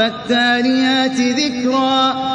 فَالتَّالِيَاتِ ذِكْرًا.